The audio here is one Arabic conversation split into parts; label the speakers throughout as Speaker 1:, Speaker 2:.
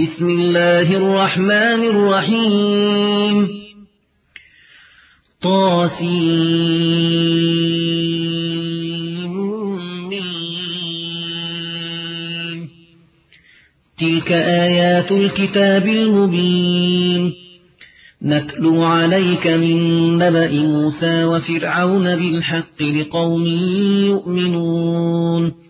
Speaker 1: بسم الله الرحمن الرحيم. طاسين تلك آيات الكتاب المبين. نتلو عليك من نبأ موسى وفرعون بالحق لقوم يؤمنون.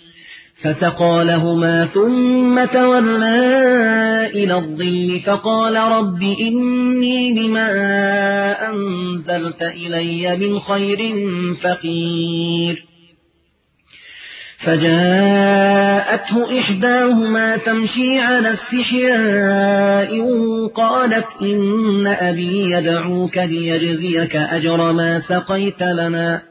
Speaker 1: فسقى لهما ثم تولى إلى الظل فقال رب إني لما أنزلت إلي من خير فقير فجاءته إحداهما تمشي على استحياء قالت إن أبي يدعوك ليجزيك أجر ما سقيت لنا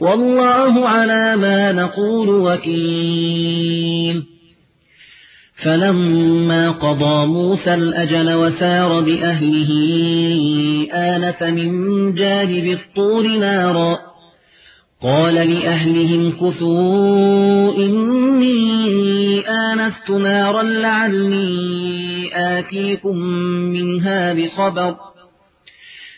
Speaker 1: والله على ما نقول وكيل. فلما قضى موسى الأجل وسار بأهله آنس من جانب الطور نارا. قال لأهلهم كثوا إني آنست نارا لعلي آتيكم منها بخبر.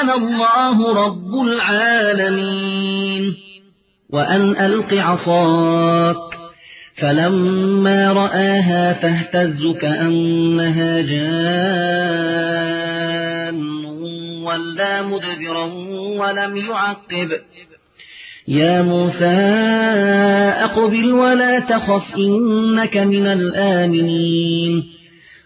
Speaker 1: أنا الله رب العالمين. وأن ألق عصاك. فلما رآها تهتز كأنها جان. ولا مدبرا ولم يعقب. يا موسى أقبل ولا تخف إنك من الآمنين.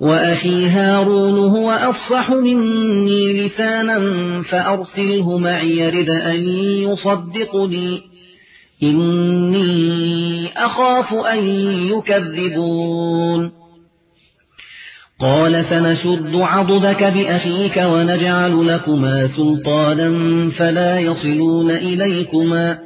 Speaker 1: وأخي هارون هو أفصح مني لسانا فأرسله معي رد أن يصدقني. إني أخاف أن يكذبون. قال سنشد عضدك بأخيك ونجعل لكما سلطانا فلا يصلون إليكما.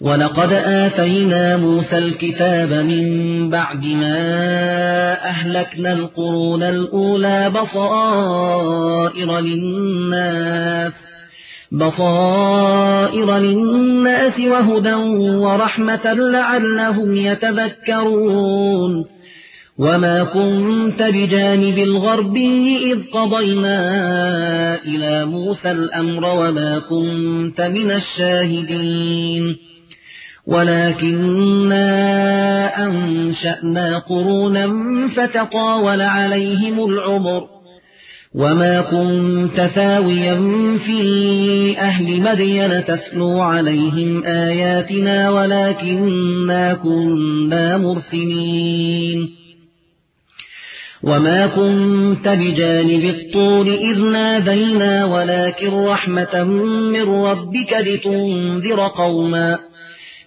Speaker 1: ولقد آتينا موسى الكتاب من بعد ما أهلكنا القرون الأولى بصائر للناس بصائر للناس وهدى ورحمة لعلهم يتذكرون وما كنت بجانب الغرب إذ قضينا إلى موسى الأمر وما كنت من الشاهدين ولكننا أنشأنا قرونا فتطاول عليهم العمر وما كنت ثاويا في أهل مدين تسلو عليهم آياتنا ولكننا كنا مرسلين وما كنت بجانب الطور إذ نادينا ولكن رحمة من ربك لتنذر قوما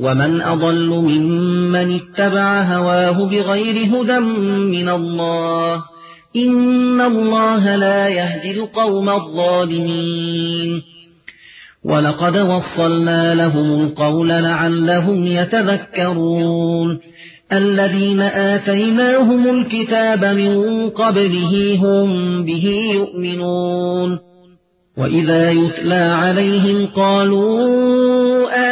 Speaker 1: ومن أضل ممن اتبع هواه بغير هدى من الله إن الله لا يهدي القوم الظالمين ولقد وصلنا لهم القول لعلهم يتذكرون الذين آتيناهم الكتاب من قبله هم به يؤمنون وإذا يتلى عليهم قالوا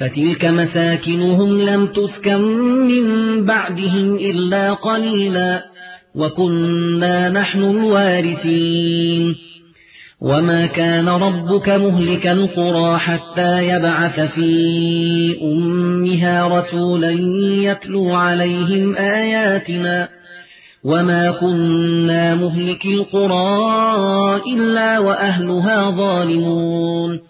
Speaker 1: فتلك مساكنهم لم تسكن من بعدهم إلا قليلا وكنا نحن الوارثين. وما كان ربك مهلك القرى حتى يبعث في أمها رسولا يتلو عليهم آياتنا. وما كنا مهلك القرى إلا وأهلها ظالمون.